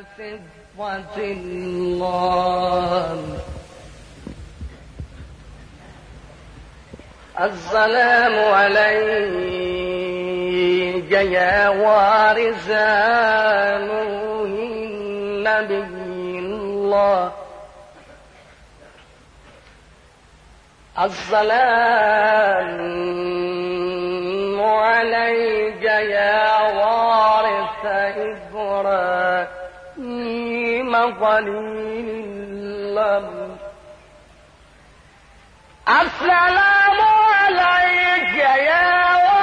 صفوة الله. السلام عليك يا وارث نوح النبي الله. السلام عليك يا وارث إبراهيم. قليل الأمر السلام عليك يا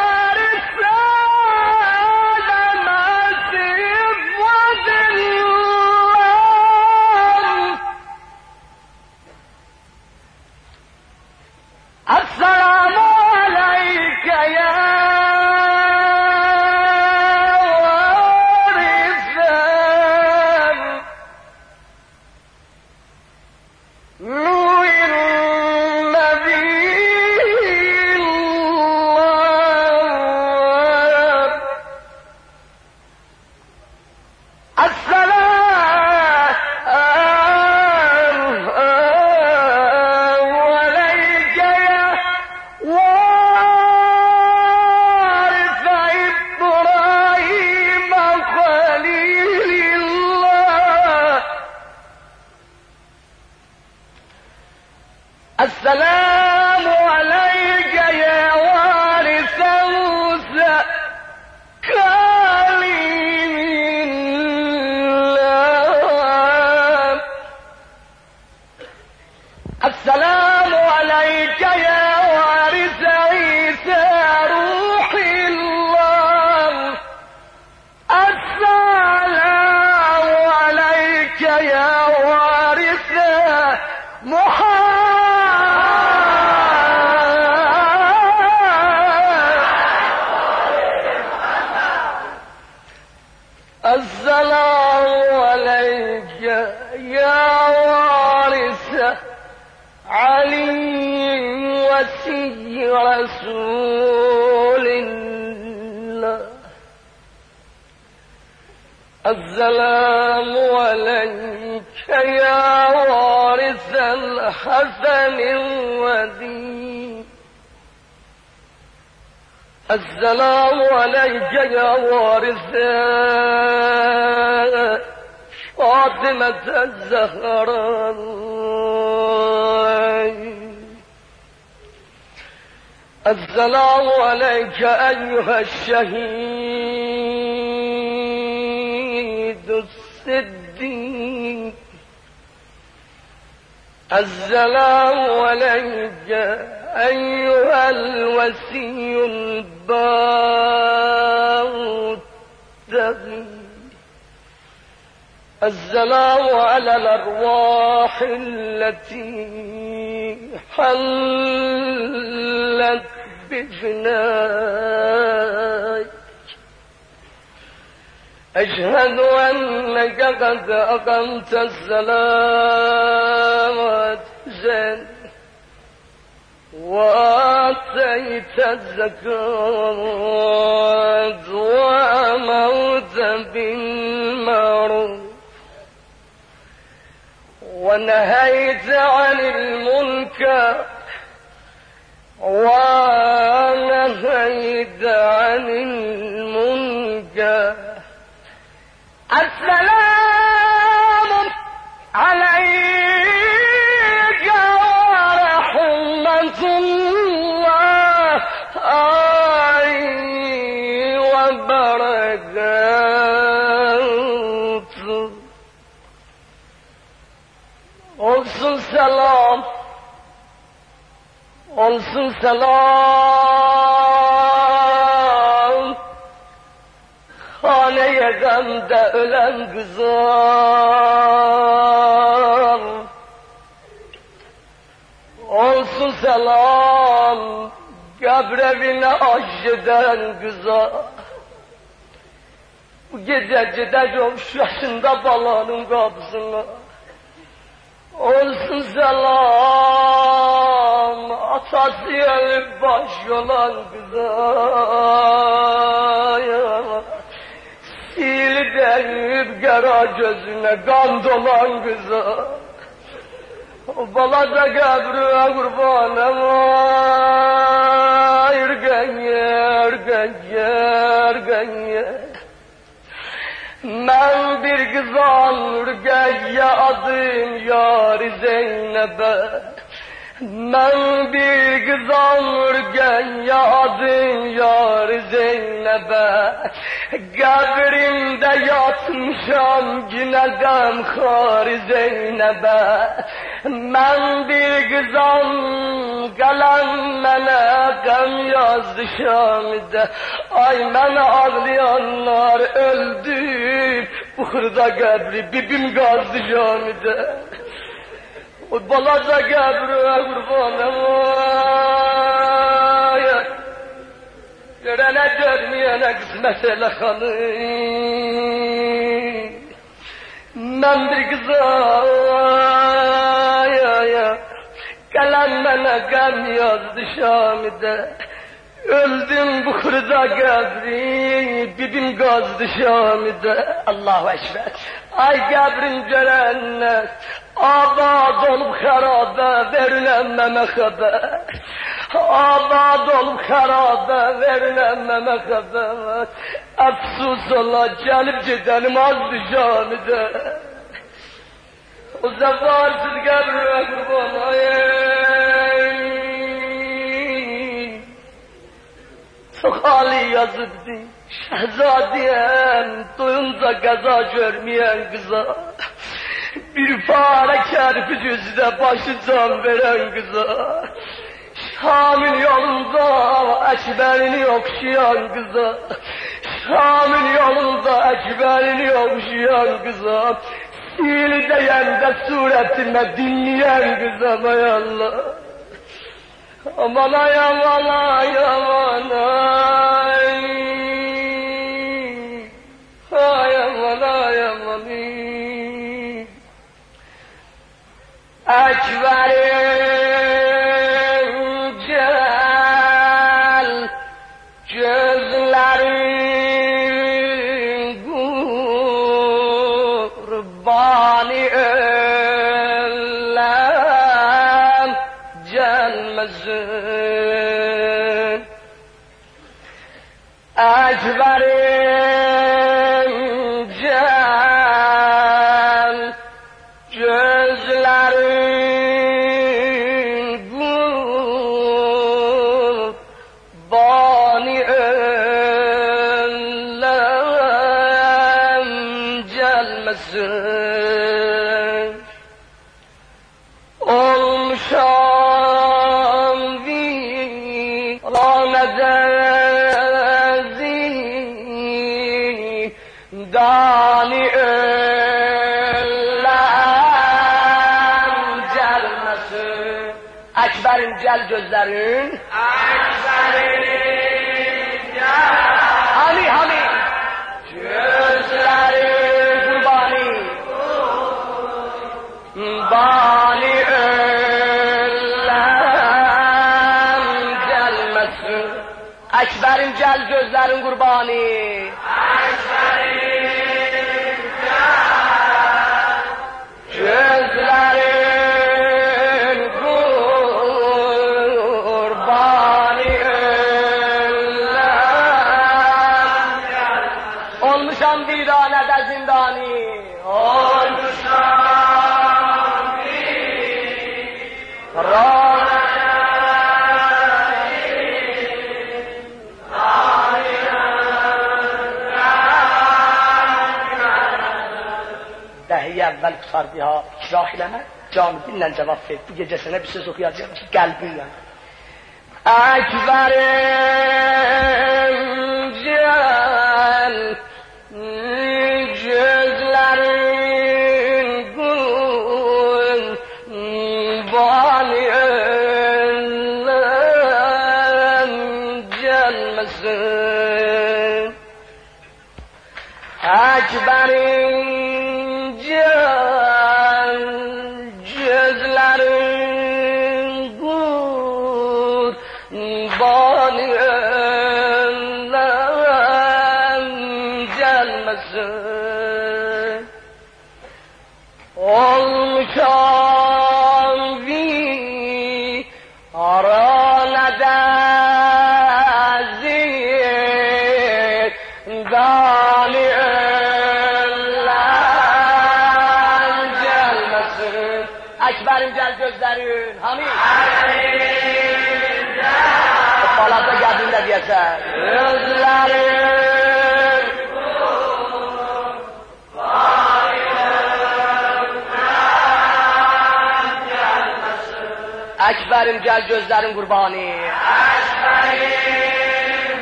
وارث عيسى رسول الله. السلام عليك يا وارث الحسن ودين السلام عليك يا وارث فاطمة الزهراء. السلام عليك أيها الشهيد الصديق. السلام عليك أيها الوسي البار السلام على الأرواح التي حلت بفناك أشهد أنك قد أقمت السلام زين وآتيت الزكاة وأمرت بالمعروف. ونهيت عن المنكر ونهيت عن المنكر السلام عليك. Selam. Olsun selam. Haneye gamde ölen güzel. Olsun selam. Gabrevine aşıdan güzel. Bu gece gideceğim yaşında balanın kapısına Olsun selam atası gelip baş olan güzel sil deyip gara gözüne kan dolan kıza. Balaca qəbrə qurbanım ay Ürgənyə, ürgənyə, ürgənyə Mən bir qızan ürgənyə adım yar Zeynəbə Ben bir kızarken yağdım yar Zeynep'e. Kabrimde yatmışam ginedem har Zeynep'e. Ben bir kızam kalem mene gam yazdı Şam'da Ay mene ağlayanlar öldü Burada kabri bibim gazdı Şam'da Balaca qəbrə qurbanım ay Görənə görməyənə qismət elə xanım. Mən bir ay Qələm mənə qəm yazdı Şamidə Öldüm bu xırda qəbri Bibim qazdı Şamidə Allahu Ekber Ay qəbrin görənlər Abad olup harabe verilenmeme haber. Abad olup harabe verilenmeme haber. Afsus ola gelip gidelim az düşanide. O zefarsız gebre kurban Çok hali yazıktı. Şehzadiyem duyunca gaza görmeyen kıza. Bir fare kerpiç yüzüne başı can veren kıza. Şam'ın yolunda ekberini okşayan kıza. Şam'ın yolunda ekberini okşayan kıza. Diyen de suretime dinleyen kıza may Allah. Aman ay aman ay aman ay. Ay aman ay aman ay. Ekberim kurbanı ölen gelmesin ikrah eləmə, canı dinlə cavab ver. Bu gecə sənə bir söz oxuyacağım ki, qəlbinlə. Əkbərim gəl, gözlərin qurbanı ölen gelmesin. Ekberin geldiğinde diyesen. Gözlerin Ekberim gel gözlerin kurbanı. Ekberim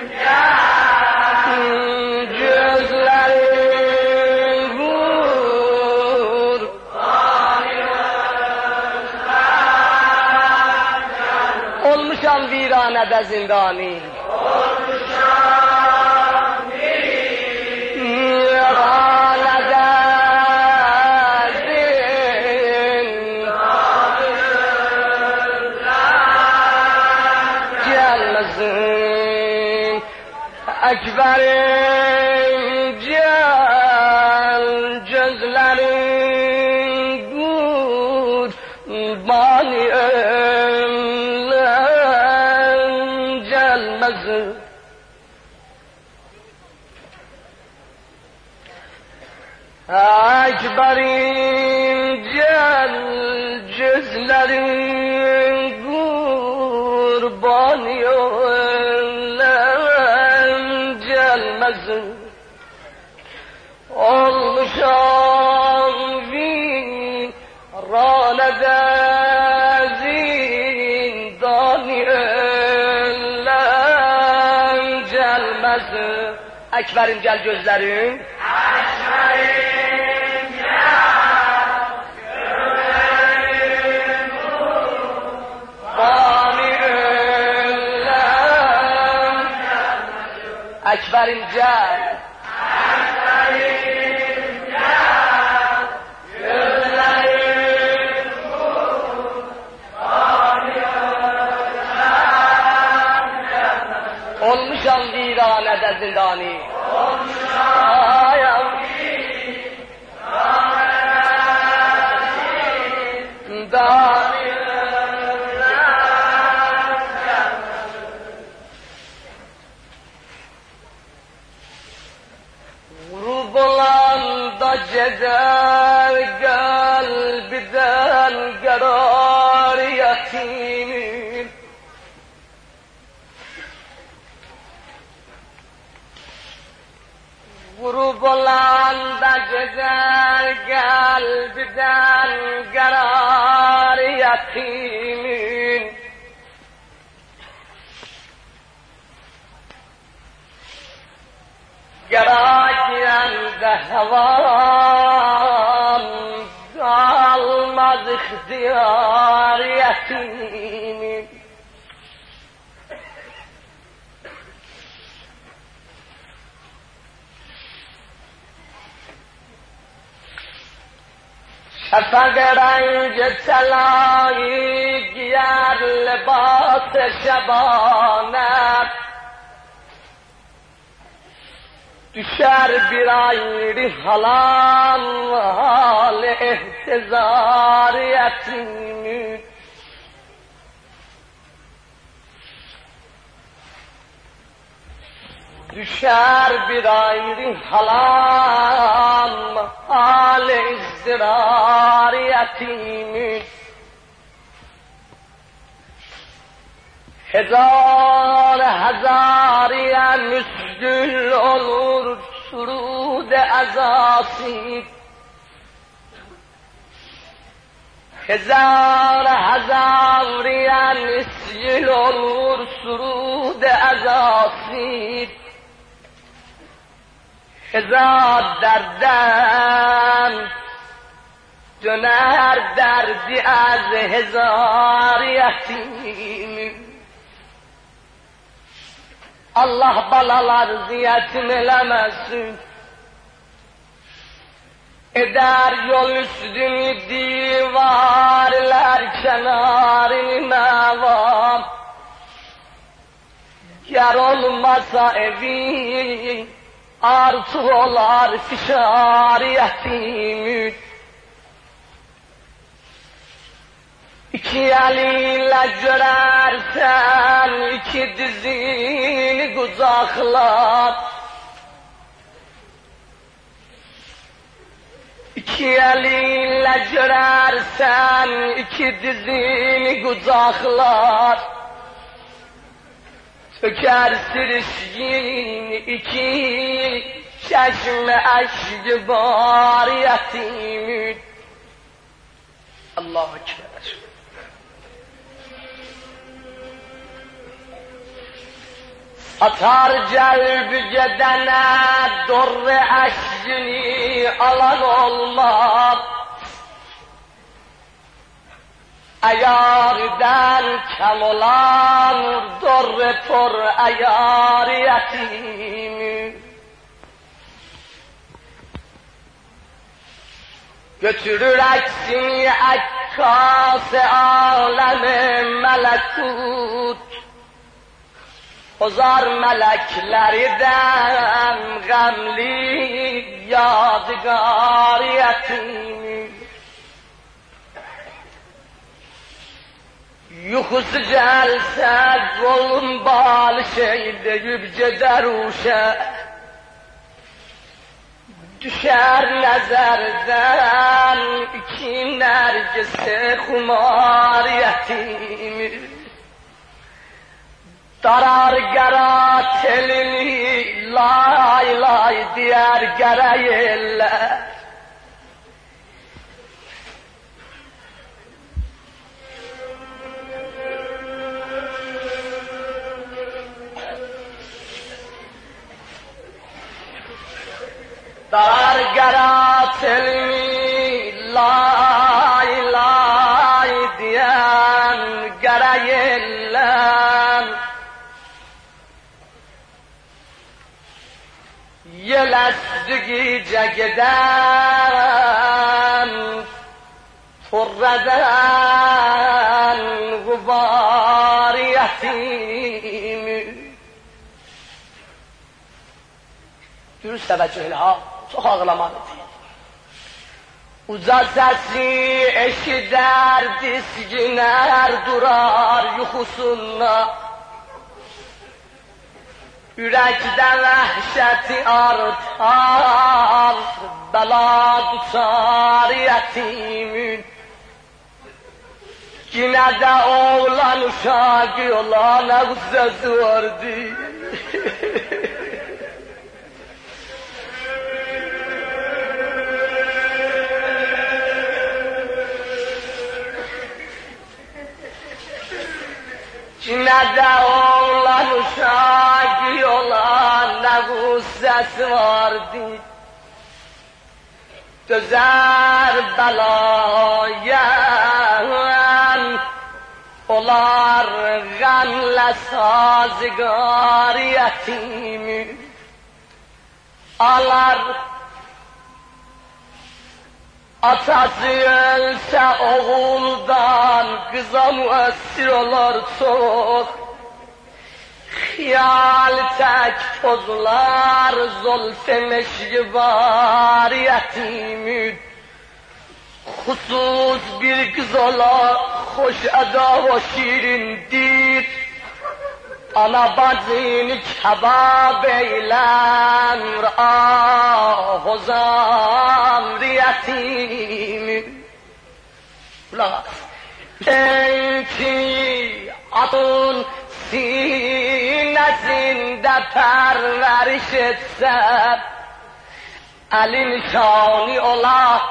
gel. Gözlerin vur. Olmuşam viranede zindani. Ekberim gel gözlerin kurbanı ölen gelmesin. Olmuşam viranede zindanı ölen gelmesin. Ekberim gel gözlerin. Bani ölen Ekberim gel Olmuşam viranede zindani Olmuşam جال قلب ذا القرار يقين غروب لأن دا جزال قلب ذا القرار يقين قرار يقين قرار اختیار یتیمی. شفق رنج تلایی گیر لباس شبانت Düşer bir ayrı halan hal ihtizar yetimin Düşer bir ayrı halan hal هزار هزاری مثل اولور سرود ازاسی هزار هزاری مثل اولور سرود ازاسی هزار هزار دردم جنر دردی از هزار یتیم. Allah balalar ziyetin eləməsin. Eder yol üstünü divarlar kenarını mevam. Yer olmasa evi artı olar fişar yetimin. İki eliyle görersen iki dizini kucaklar. İki elinle görersen iki dizini kucaklar. Söker sirişkin iki çeşme eşk var yetimin. Allahu. Atar celb gedene dorre eşkini alan olmaz. Ayarden kem olan dorre por ayar yetimi. Götürür eksini ekkas alem melekut. هزار meleklerden gamli yadigar yetimi Yuhuz celse golun bağlı şeyde yübcede ruşe Düşer nezerden iki nergisi humar yetimi Darar gera telini lay lay diğer gereyle Darar gera دلستگی جگدم فردن غبار یتیم. درست توجه ها تو خاقل ما اوزا سسی اشی دردیس گینر دورار یخوسونه Yürekte vehşeti artar, bela tutar yetimin. Yine de oğlan uşağı yola ne güzel vardı. Yine de oğlan uşağı yola ne gussesi vardı. Dözer belaya olar gamle sazgar yetimi alar Atası ölse oğuldan kıza müessir olur çok. Hiyal tek tozlar zulfe meşribar yetimin. Husus bir kız ola hoş eda ve şirin dir. Ana bacını kebab eylemr ah o zamriyetimi Kulak Belki atın سینه‌سین ده تر ورش اتسد علی نشانی اولا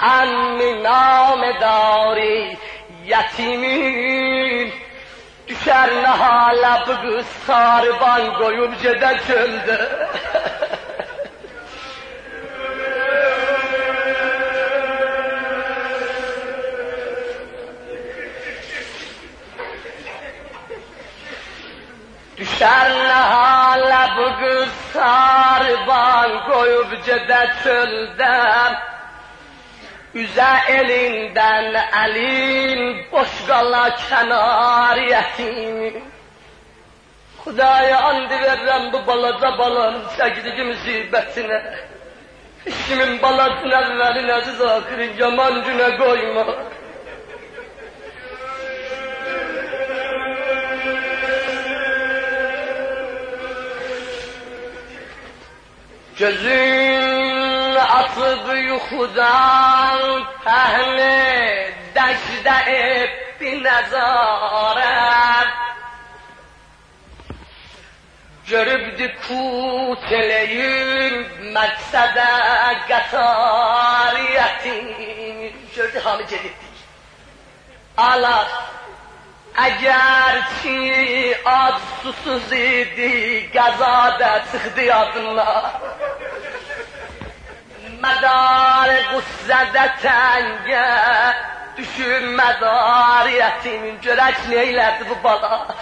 امی نام داری یتیمی دشر نهالا بگست کاربان گویم جده چلده Düşer ne hala bu kız sarban koyup cede çölde. Üze elinden elin boş kala kenar yetimi. Hudaya and verrem bu balaca balanın çekdiği musibetine. İşimin balasın evvelin aziz ahirin yaman güne koyma. جزیل عطبی خدا اهل دشده بی نظارت. گربدی کوتلیل مقصد قطاریتی. شد همه جدیدی آلات Əgərçi ac susuz idi, qəzada çıxdı yadına. Mədar qüssədə təngə, düşür mədariyyətim, görək neylədi bu bala.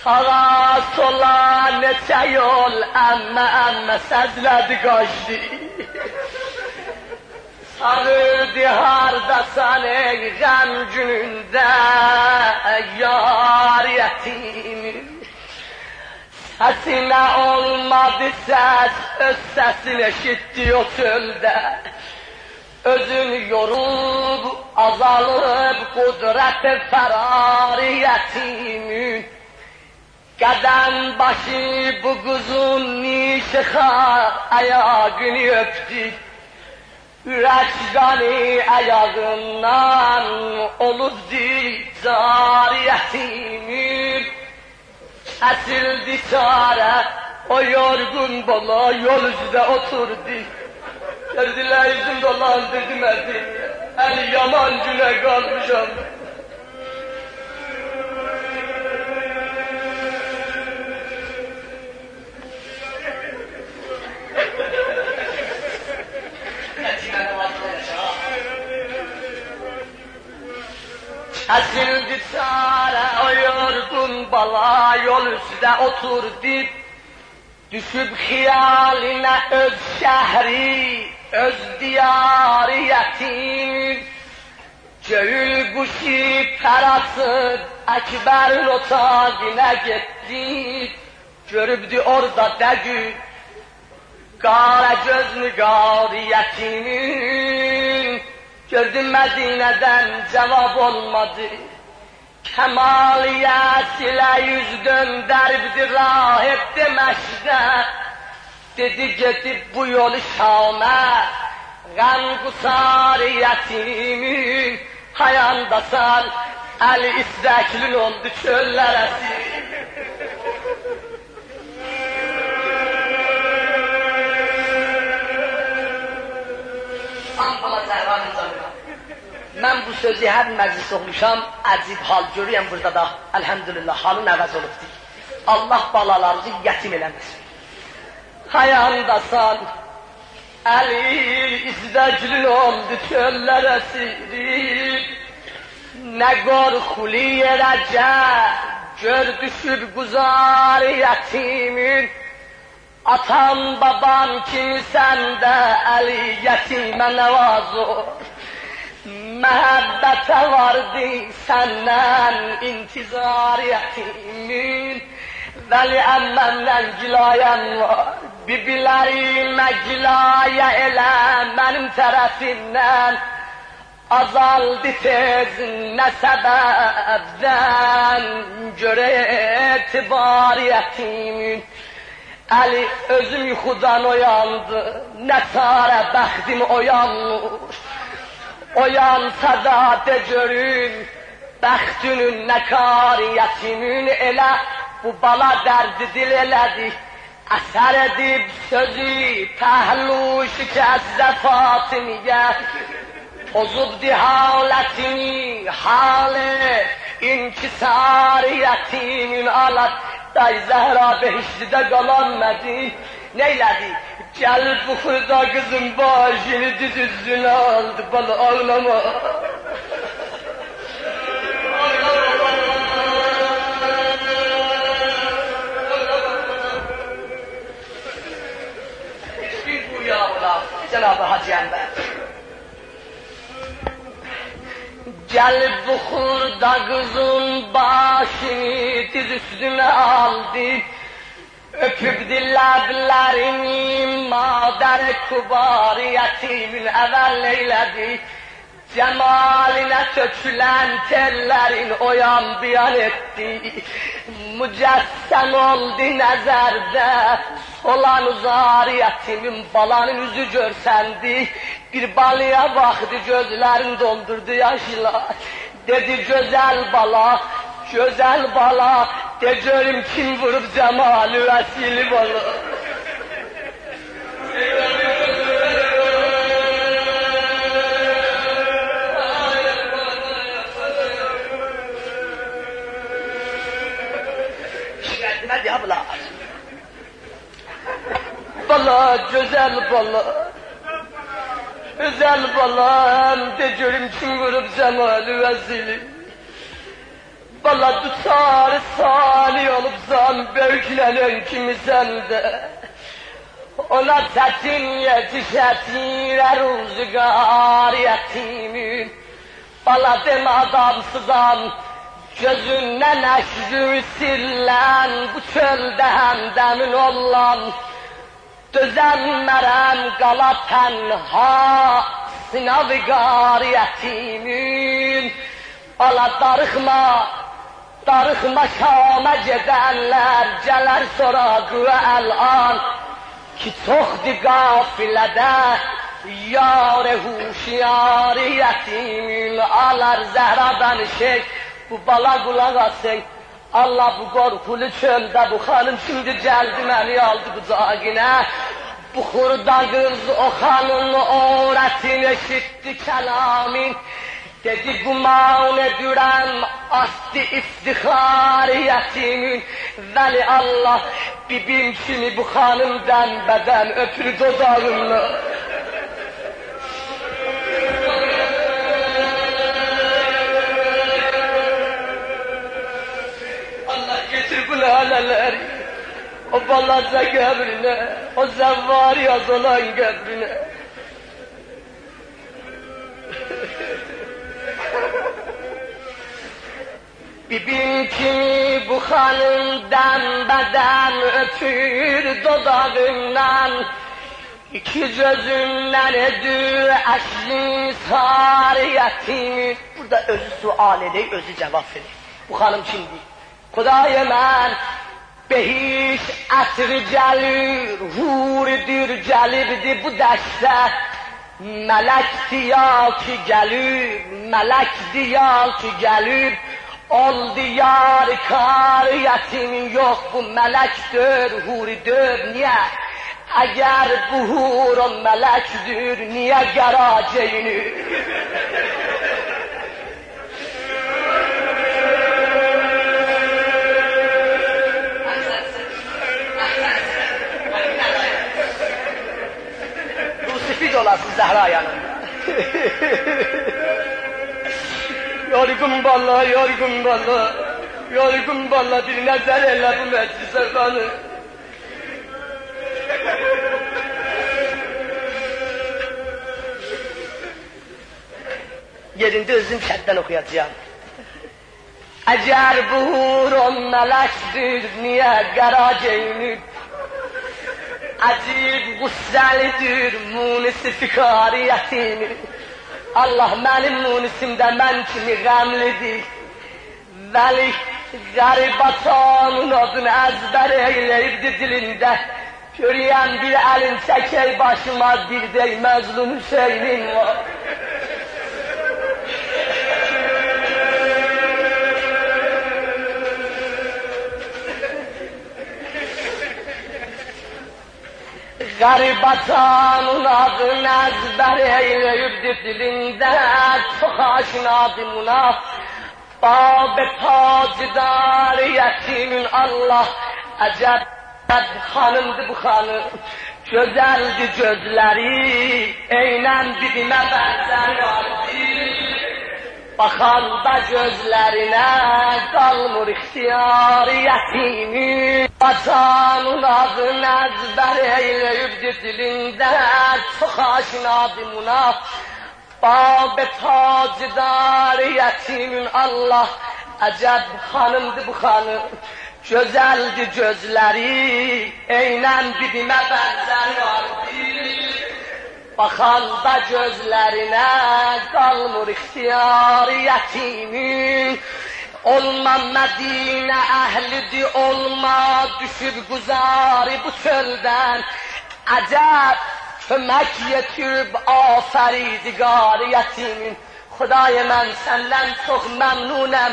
Sağa sola neçə yol, əmmə əmmə səzlədi qaçdı. Sarıldı hardasan ey gam gününde yar yetimin Sesine olmadı ses, öz sesini eşitti o çölde Özün yorulup azalıp kudret ferariyetimin Kadem başı bu kuzun nişha ayağını öptü Ürəkdəni ayağından olubdi cariyətimin Kəsildi çarə, o yorgun bala yol üzdə oturdu. Gördülər yüzüm dolandırdı məni, əli yaman günə qalmışam Kesildi çare o yorgun bala yol üstə oturdu Düşüb xiyalinə öz şəhri, öz diyarı yetim. Göğül quşi pərasıb Əkbərin otağına getdi Görübdü orada dəgü Qara göz nigarı yetimin Gördüm Medine'den cevap olmadı. Kemaliyet ile yüz döndürdü rahip demeşte. Dedi gidip bu yolu Şam'a. Gam kusar yetimin hayanda sal. El isteklin oldu çöllere Ben bu sözü her meclis oxumuşam, əcib hal görüyəm burada da, elhamdülillah, halın əvəz olubdur. Allah balalarınızı yetim eləməsin. Hayandasan, əli izdəclin oldu çöllərə sirib, nə qorxuli yerəcə, gör düşüb quzar yetimin, Atam babam kimsən də əli yetimə nəvazor. Mehabbete vardı senden intizar yetimin Veli emmemden cilayen var Bibilerime cilaya ele benim tarafimden Azaldı tez ne sebepten Göre etibar yetimin Ali özüm yuxudan oyandı, ne çare bəxtim oyanmış. Oyansa da de görün, bəxtünün nəkariyətimin elə bu bala dərdi dil elədi. Əsər edib sözü pəhlu şikəzdə Fatimiyə, pozubdi halətini, halı, inkisariyetimin alat. Day Zəhra behiştidə qalan mədi, neylədi? Gel bu kıza kızın başını düz üstüne aldı bana ağlama. Cenab-ı Hacı Enver. Gel bu hurda kızın başını diz üstüne aldı. Öpüp dilləblərimi madər kubar yetimin əvəl eyledi. Cemaline tökülen tellerin oyan biyan etti. Mücessem oldu nezerde, solan zariyetimin balanın yüzü görsendi. Bir balıya baktı gözlerin doldurdu yaşlar. Dedi güzel bala, güzel bala, de görüm kim vurup cemali vesili bala. Hadi abla. Bala, güzel bala. Güzel balam, de görüm kim vurup cemali vesili. Bala tutar sani olup zan böklenen kimi sende. Ona tetin yetişetirer rüzgar yetimin. Bala deme adamsızam, gözünden eşrü sillen, bu çölde hemdemin olan. Düzenmerem qala tənha, sınav qar yetimin. Ala darıxma, Tarix makama gedənlər gələr sonra qüvə əlan ki çoxdi qafilədə yar huşyar yetimin alar zəhra danışık bu bala qulaq asın. Allah bu qorxulu çöldə bu xanım şimdi gəldi məni aldı qucağına bu xurda qız o xanın öğretini eşitdi kəlamin. Dedi guman edürem asti iftihariyetimin. Veli Allah bibim kimi bu hanımdan beden öpür dodağımla. getir bu laleleri. O balaza göbrüne, o zavvar yazılan göbrüne. Bibim ki bu hanımdan beden öpür dodağından İki gözümden edür eşli sariyetini Burada özü sual edey, özü cevap edey. Bu hanım kimdi? Kudayi men behiş etri celir, huridir celibdi bu deste melek diyor ki gelir, melek diyor ki gelir, ol diyar kariyetin yok bu melektir, huridir, niye? Eğer bu hurun melektir, niye geleceğini? Yusuf'i olasın Zehra yanında. yorgun balla, yorgun balla, yorgun balla bir nazar elle bu meclise kanı. Yerinde özüm şertten okuyacağım. Eğer bu hurun melektir niye garaceyini acib gusselidir munisi fikariyetini Allah benim munisimde men kimi gamlidir Veli garibatanın adını ezber eyleyibdi dilinde Görüyen bir elin çekey başıma bir dey Hüseyin'in var Garibatanın adını ezber eyleyip dilinde çok aşinadım ona. Bab tacdar yetimin Allah acep hanımdı bu hanım. Güzeldi gözleri, eynen dibime benzer Baxan da gözlərinə qalmır ixtiyariyyətini Vətanın adını əzbər eyləyib dizilində Çox aşinadı münaf Bab tacidariyyətinin Allah Əcəb xanımdır bu xanım Gözəldir gözləri Eynən dibimə bənzər var vardı. Baxanda gözlərinə qalmır ixtiyar yetimin Olma Medine ehlidir olma düşüb guzari bu çölden Acep kömek yetib aferidigar yetimin Xudaya mən səndən çox məmnunəm,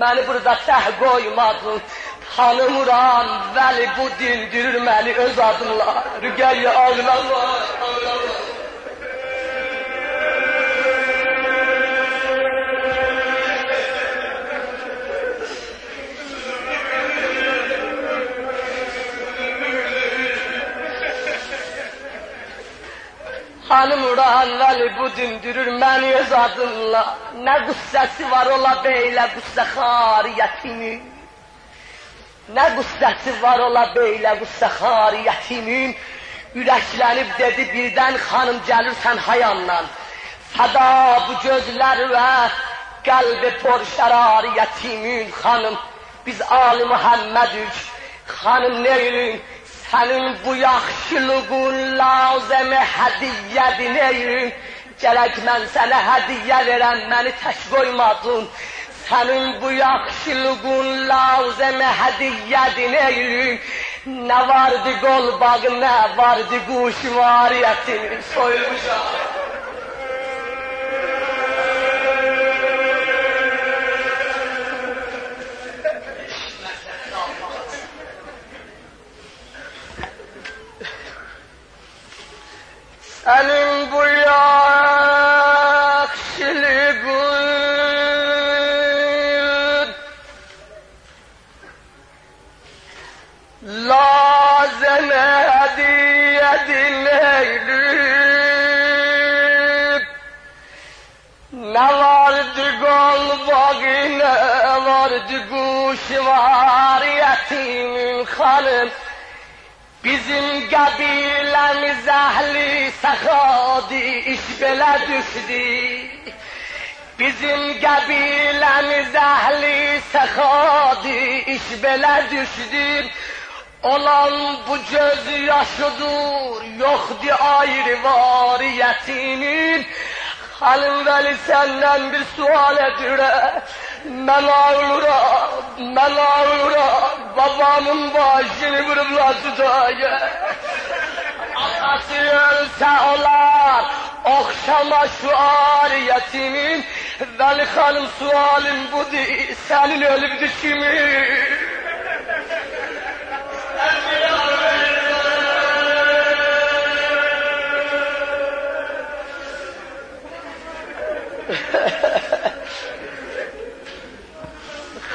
məni burada təh qoymadın. Tanımıram, vəli bu dindirir məni öz adınla. Rügəyə ağlama, ağlama. Hanım Uranları bu dindirir məni öz adınla. Nə qüssəsi var ola beylə qüssə xariyyətini. Nə qüssəsi var ola beylə qüssə xariyyətinin. Ürəklənib dedi birdən xanım gəlirsən hayandan. Fəda bu gözlər və qəlbi por şərariyyətimin xanım. Biz Ali Muhammedik. Xanım neylin? Senin bu yaxşılığın lazım hədiyyə neyim? Gərək mən sənə hədiyyə verəm, məni tək qoymadın. Sənin bu yaxşılığın lazım hədiyyə neyim? Nə vardı qol bağı, nə vardı quş variyyətin, soyulmuşam. Senin bu gol bağı ne vardı kuş var yetimin hanım Bizim kabilemiz ehli sahadi iş bele düşdü. Bizim kabilemiz ehli sahadi iş bele düşdü. Olan bu göz yaşıdır, yoktu ayrı variyetinin. Halim veli senden bir sual edirəm. Mən ağlıram, mən ağlıram. Babamın başını vurublar tutaya. Atası ölsə olar, oxşama şu ariyetimin. Veli hanım sualim budur, senin ölübdü kimin?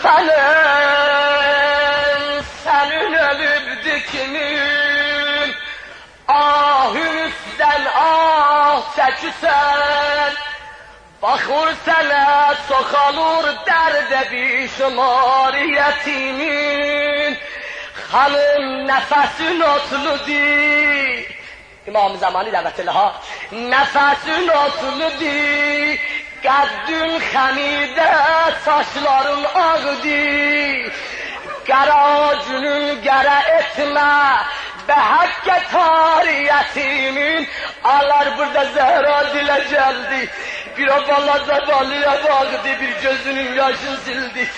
Hanım senin ölüp dikimin Ahüsten ah çeksen Bakır sana sokalur derde bir şumariyetimin Hanım nefesin otlu di İmam Zamani davetli ha Nefesin otlu di Qəddün xəmidə saçların ağdı, Qara günün qara etmə, be hakkə tariyyətimin, Alar burada Zəhra dilə gəldi, bir o balaca balıya bağdı, bir gözünün yaşını sildi.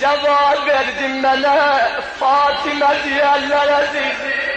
Cevap mənə, Fatimə deyərlər əzizim. sözüm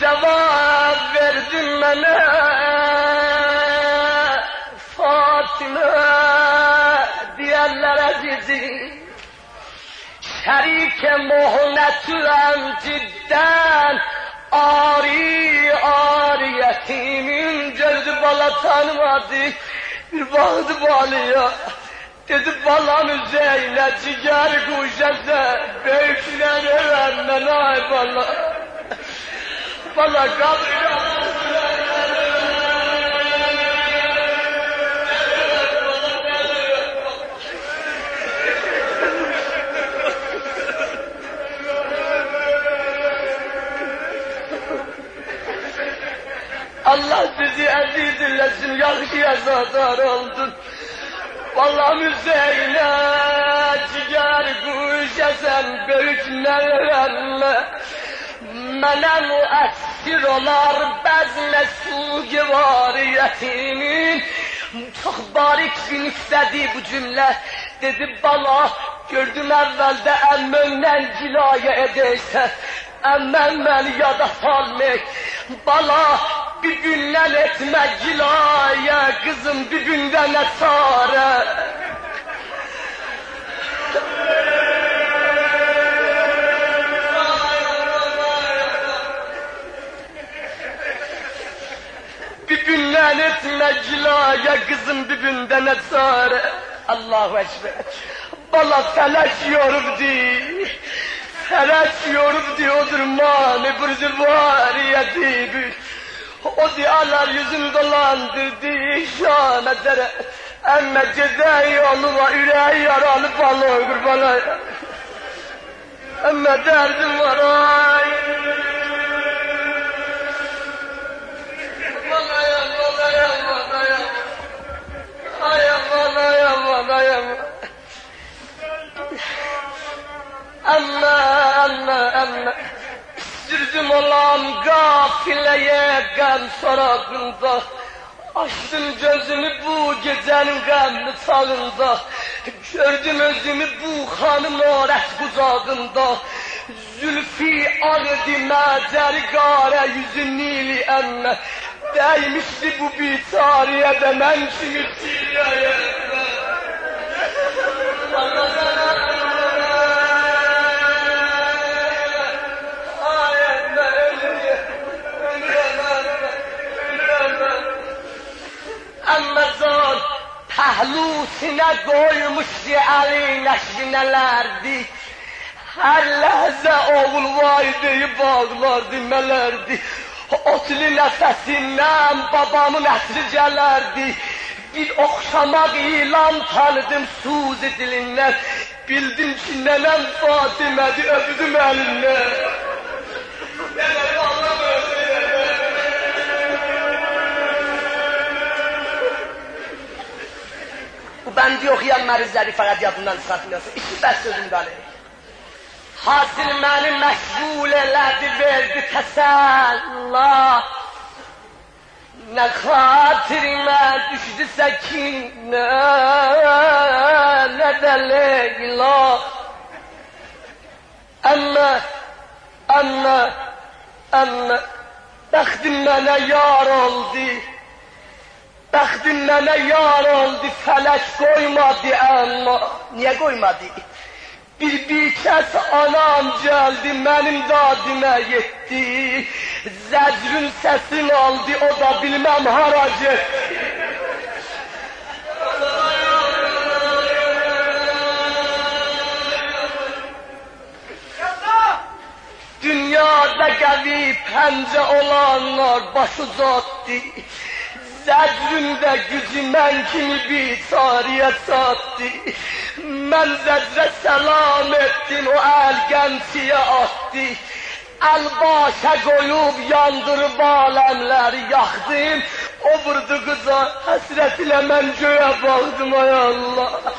Cavab verdin mənə Fatimə deyərlər əzizim Şərik muhnətürəm ciddən Ari ariyetimin gördü bala tanımadı Bir bağdı balıya Dedi balam üzerine ciğer kuşası, büyükler öğrenmen ay bala. Valla kaldırıyor. Allah sizi ezil dinlesin, yazık yazar olsun. Vallahi müzeyne ciğer kuşa sen büyük ne verme. Mənə müəssir olar bəzmə sugivariyetimin. Çok barik bir nüktədir bu cümlə. Dedi bala, gördüm əvvəldə əmmöndən cilayə edəysə, əmmən məni yada salmək. Bala, bir gündən etmə cilayə, qızım bir gündən əsarə. bir günden etme cilaya kızım bir günden esare. Allahu Ekber. Bala felek yorubdi. Felek yorubdi odur mani bir variyeti. O diyalar yüzün dolandırdı şana dere. Emme cezayı yolu var yüreği yaralı balığı kurbanı. Emme derdim var ay. Ay aman ay aman ay aman. Amma amma amma. Sürdüm olam gafileye gam sorabında. Açtım gözümü bu gecenin gamlı sağında. Gördüm özümü bu hanım oret kucağında. Zülfi ardı mezeri gare yüzü nili emme. Değmişti bu bir tarihe de men kimi siriyeye. Amazon pəhlusine koymuştu Ali neşvinelerdi. Her lehze oğul vaydı bağlardı melerdi. Otlu nefesinden babamın əsri gələrdi. Bir oxşamaq ilan tanıdım suzi dilindən. Bildim ki nənəm Fatimədir, öpdüm əlindən. Nənəm Allah Bu bəndi oxuyan mərizləri fəqət yadından çıxartmıyorsun. İki bəs sözüm qalır. Hasil məni məşğul elədi, verdi təsəlla. Nə xatirimə düşdü səkinə, nə də Leyla. Əmmə, əmmə, əmmə, bəxtim mənə yar oldu. Bəxtim mənə yar oldu, fələk qoymadı əmma. Niyə qoymadı? Bir bir kəs anam gəldi, mənim dadimə yetdi. Zəcrün səsini aldı, o da bilməm hara getdi. Dünyada qəvi pəncə olanlar başı zatdı. Zəcründə gücü mən kimi bir çariyə çatdı. Mən zəcrə səlam etdim, o əl gəmsiyə atdı. Əl başa qoyub yandırıb aləmləri yaxdım. O vurdu qıza, həsrət ilə mən göyə baxdım, ay Allah.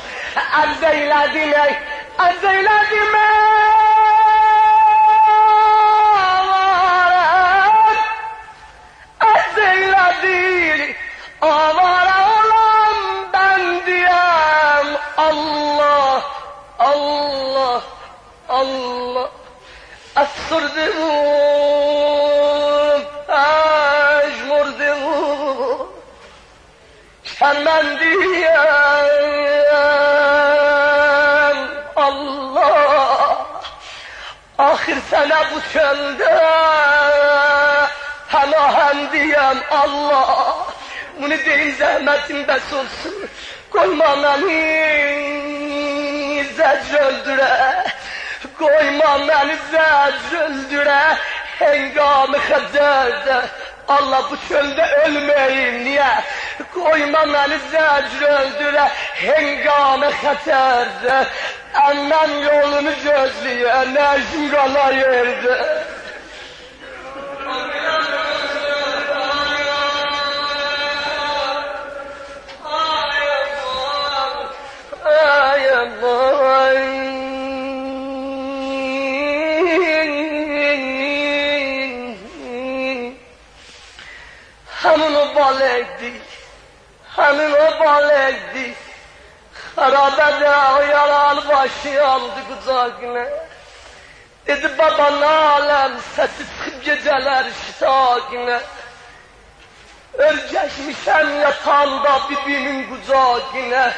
Ərz eylədim, ey, ərz eylədim, ey. Ərz eylədim, avara olan ben diyem. Allah, Allah, Allah. Asırdım, mecburdum. Sen ben diyem. Allah. Ahir sana bu çölde panahem diyem Allah. Bunu deyin zahmetin bes olsun. Koyma beni zecr öldüre. Koyma beni zecr öldüre. Hengamı xəcərdə. Allah bu çöldə ölməyim niyə? Koyma beni zecr öldüre. Hengamı xətərdə. Əmməm yolunu gözləyə, nəşim qala yatağında bibimin kucağına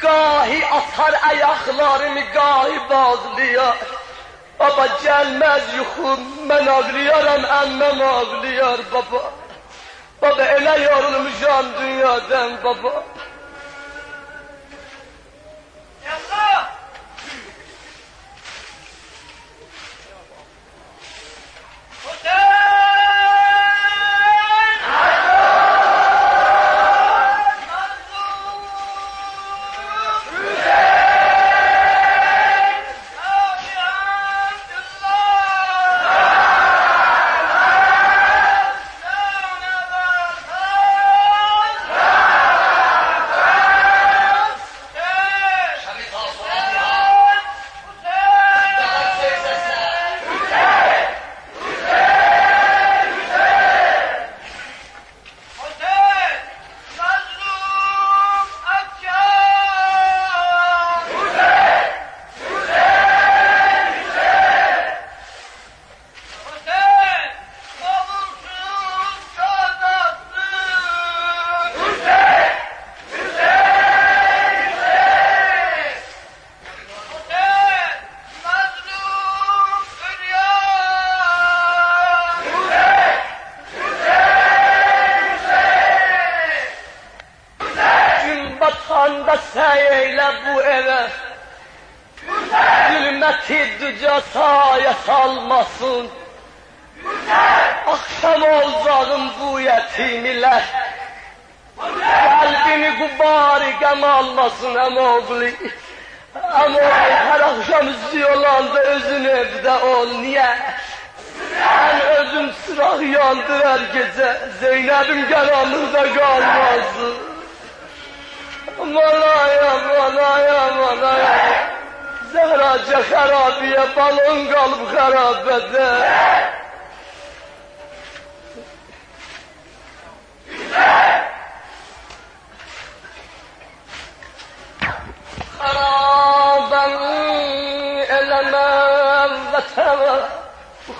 Gahi atar ayaklarımı gahi bağlıyor. Baba gelmez yuxum, mən ağlayaram, əmməm ağlayar baba. Baba elə yorulmuşam dünyadan baba. Yallah! Elemem vatana.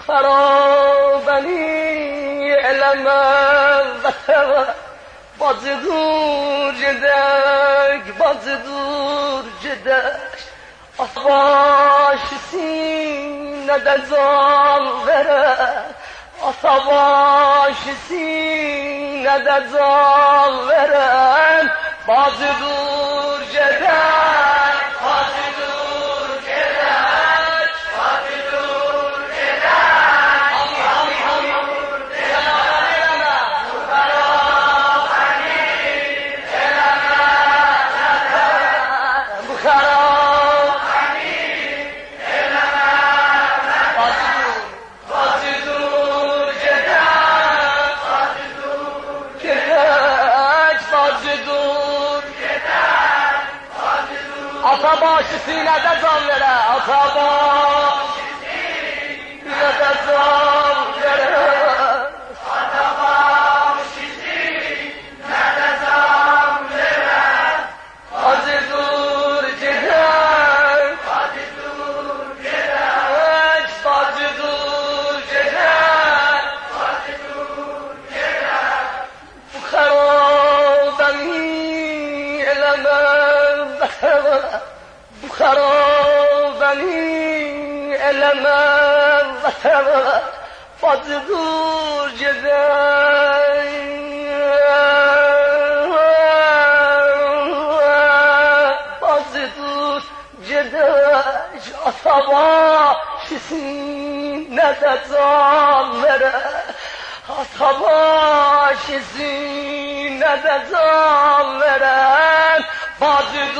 Harabeni elemem vatana. Bacı dur gedek, bacı dur gedek. Atabaş sinede can vere. Atabaş sinede can veren. Bacı dur gedek, vere harabeni elemem Hacı dur gedek Bazı dur gedek Ataba ne de can vere Ataba ne de can veren Bazı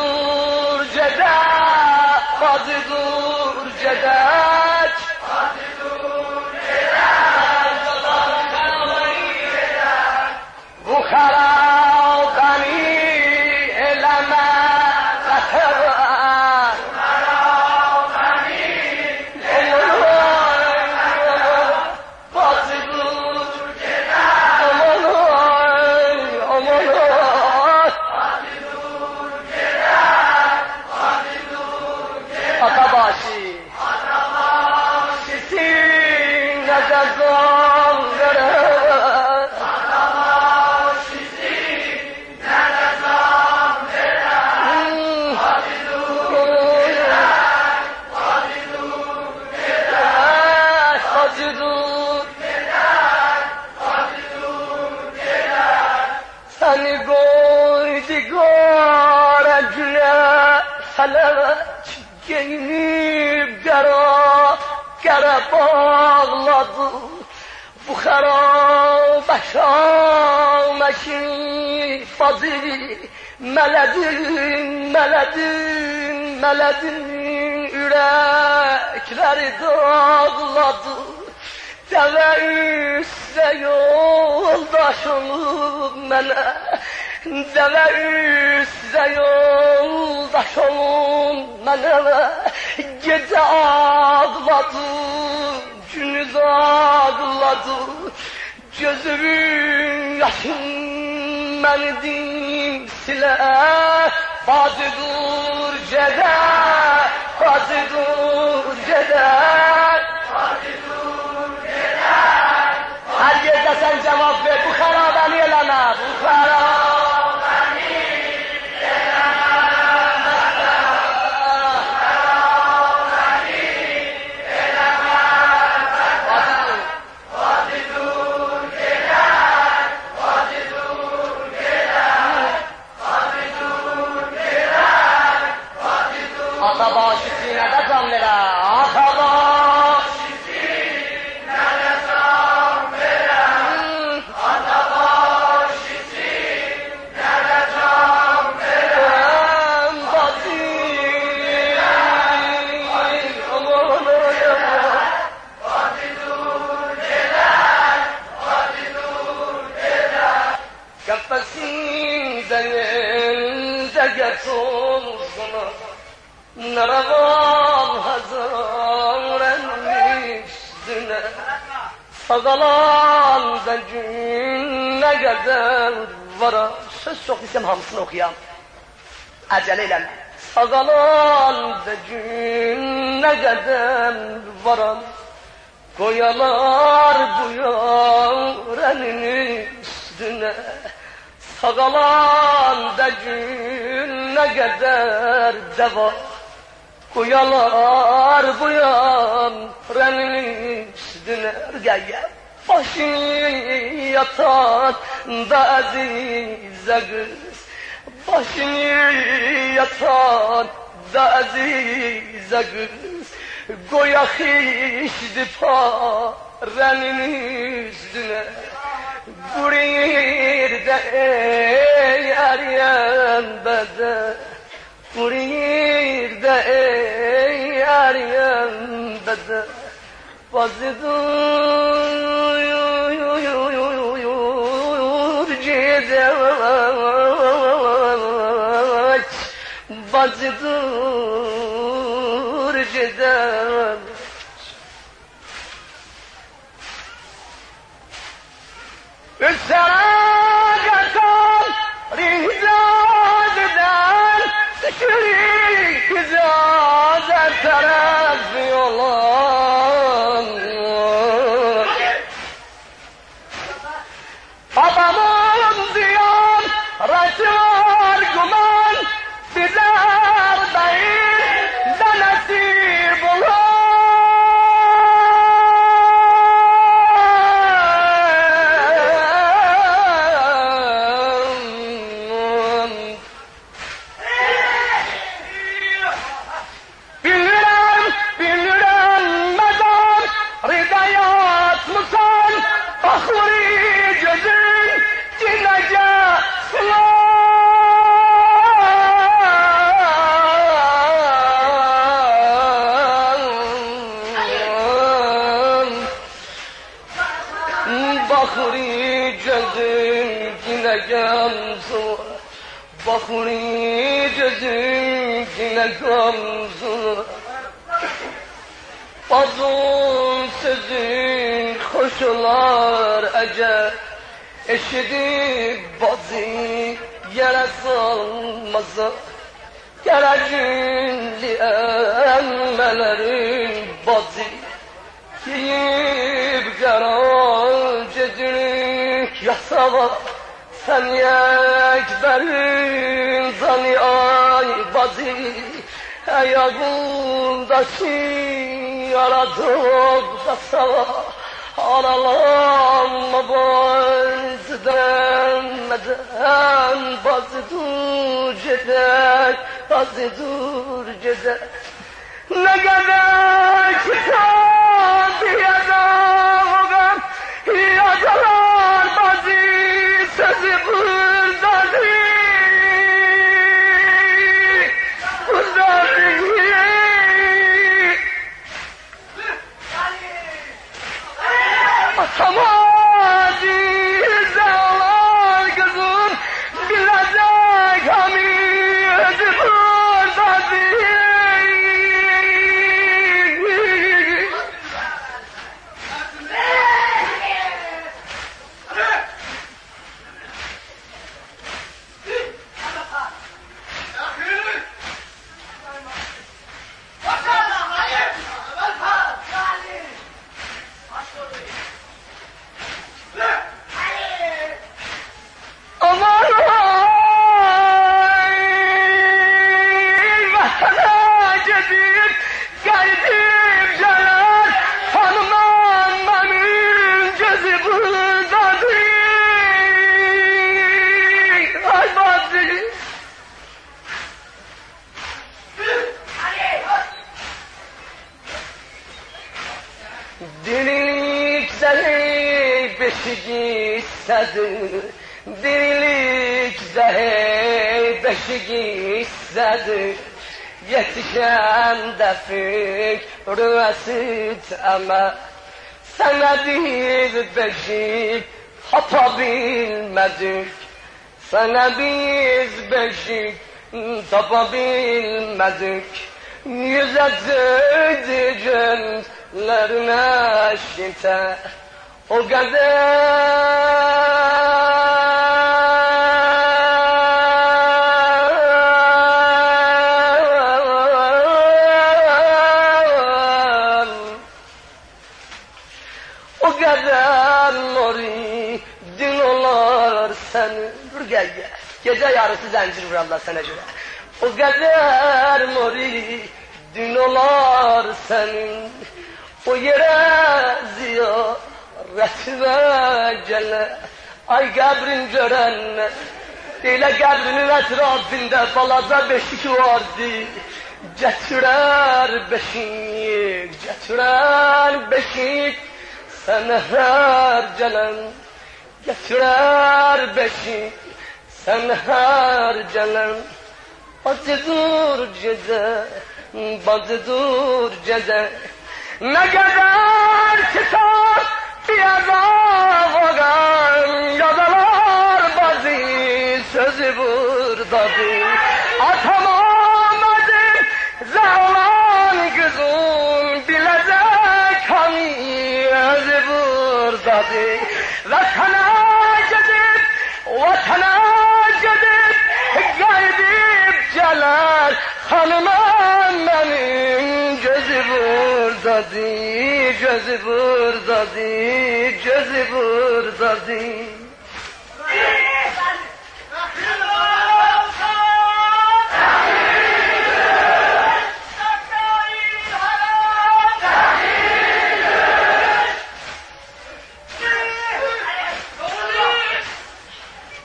dur gedek Bazı dur gedek Bu harabeni bu xarabət aməki fazili Mələdin, mələdin, mələdin ürəkləri dağladı. Dəvə üstə yoldaş olub mənə Dəvə üstə yoldaş olub mənə Gecə ağladı, günüz ağladı Gözümün yaşın məni dinsilə Bazı dur gedə, bazı dur gedə Her yerde sen cevap ver. Bu harabeni eleme. Bu harabeni Sağalan da günne kadar var Söz çok istem hamısını okuyam. Acele eyleme. Da günne kadar varan Koyalar bu yörenin üstüne. Sağalan günne kadar deva. Koyalar bu yörenin üstüne Gel gel Başını yatan da azize kız Başını yatan da azize kız Goya hişdi parenin üstüne Gurir de eğer bede Gurir de eğer bede Bazıdır cedevaç Bazıdır cedevaç Üstelik kan rihzadeden Papa Mayan Zion, Rachel. Yine gamzu Bazın sözün hoşlar ece Eşidip bazı yere salmaz. Gelecünli emmelerin bazı Giyip garacedünük yasava Sen yekberin zani ay bazı Ayağındaşı yaradık da sava Aralanma bazı denmeden Bazı duceden bazı dur gece. Ne kadar kitap yazamam Yazalar bazı sözü buradadır Buradadır Atamadı دلیک بشگی سده دلیک زهی بشگی سده Yetişen defik rüvesit ama Sana bir beşik hata bilmedik Sana bir beşik tapa bilmedik Yüze dödeceğiz gözlerine şite O kadar O kadar nuri din olar seni Dur gel gel. Gece yarısı zincir vur Allah sana göre. O kadar nuri din olar senin O yere ziyaretine gele Ay kabrin gören Elə qəbrinin ətrafında balaca beşik vardı. Gətirər beşik, gətirər beşik, sənə hər gələn. Gətirər beşik, sənə hər gələn. Bacıdır gecə, bacıdır gecə. Nə qədər kitab yazavağam, yadalar bazı sözü buradadır. Atamadım zaman kızım, bilecek hani özü buradadır. Vatana gidip, vatana gidip, gelip gelir hanımam buradadır, gözü buradadır, gözü buradadır.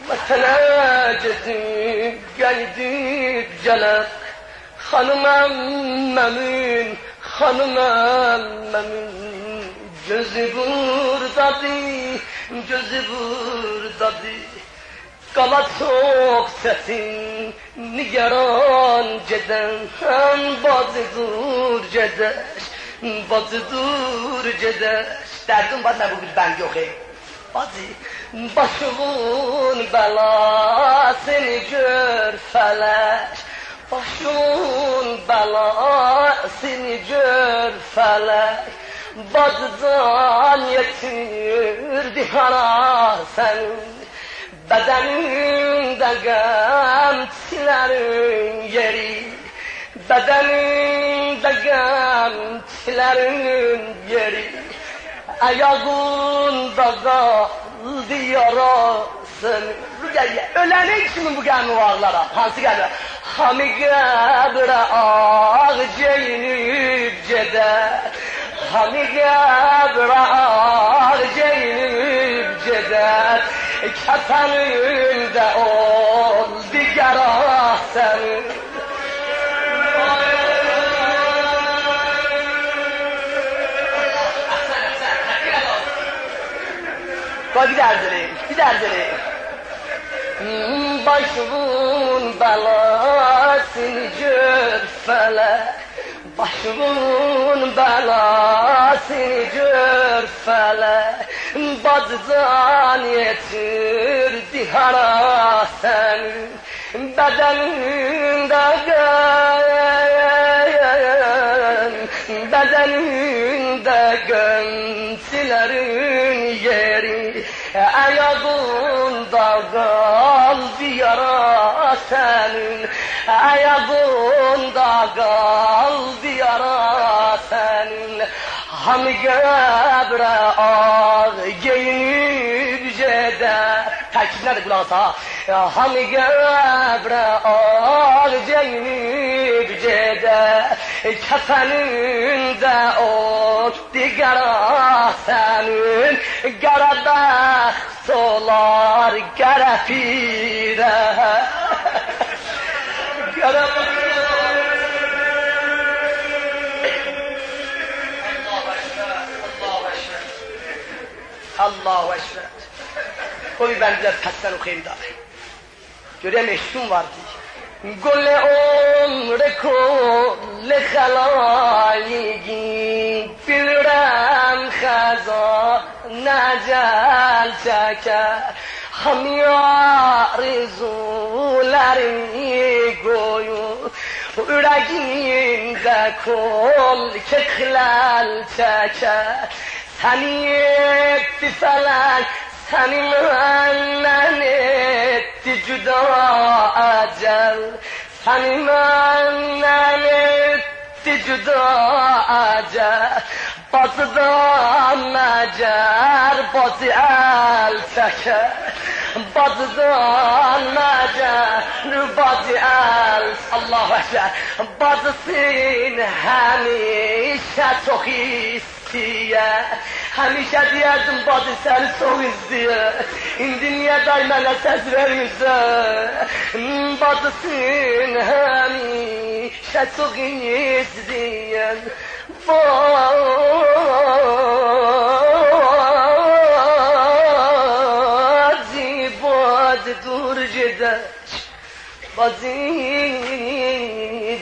Vatana gidip geldik gelir Hanımam memin, hanımam memin Gözü buradadır, gözü buradadır. Qala çox səsin, nigaran gedən Həm bacı dur gedəş, bacı dur gedəş Dərdim var nə bu bir bənd yox ey Bacı, başımın bəlasını gör fələş Başımın bəlasını gör fələş Bacıdan yetirdi hara sənin Bedeninde gamçilerin yeri. Bedeninde gamçilerin yeri. Ayağında kaldı yarasın ölene kimin bu gəlmi varlara? Hansı gəlmi? Hami qəbrə ağcəynüb gedə Hami qəbrə ağcəynüb gedə Kəfənündə ol digər ahsən Bak bir daha bir daha Başımın belasını gör fele Başımın belasını gör fele Bacıdan yetirdi hara senin Bedeninde gön Bedeninde gömsilerin yeri Ayağında kaldı yara senin. Ayağında kaldı yara senin. Ham göbre ağ giyinip cede Terkib nerede kulağısa? Ham göbre ağ giyinip cede Kefeninde o digara senin Garada solar garafire Garafire Allahu Ekber. او بھی بند جاتا تھا رو خیم دار جو ریم اشتون بار دی گل عمر کو لخلائی گی پیران خزا نجل چکا خمیار زولر گوی ارگین زکول که خلال چکا تنیه تفلک seni benden etti cüda acel. Seni benden etti cüda acel. Batıdan mecer batı el teker Batıdan mecer batı el Allahu Ekber. Batısın hemişe çok istiyor Hemşe diyerdim batı seni çok istiyor İndi niye daimene ses verirsen Batısın hemişe çok istiyor Bazı bazı dur ceder Bazı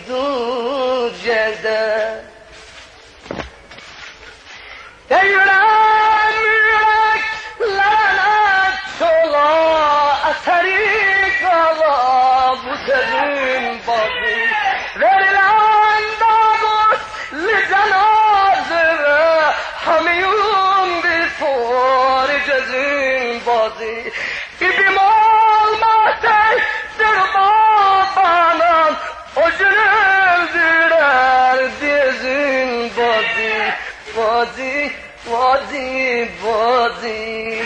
dur ceder Devran yürek lanet çola Eseri kala bu sözün bazı Verilen davut li cenazere Hamiyum bir forcezin bazı. İbim olmazsa sırma bana O öldürer dizin bazı بازی بازی بازی.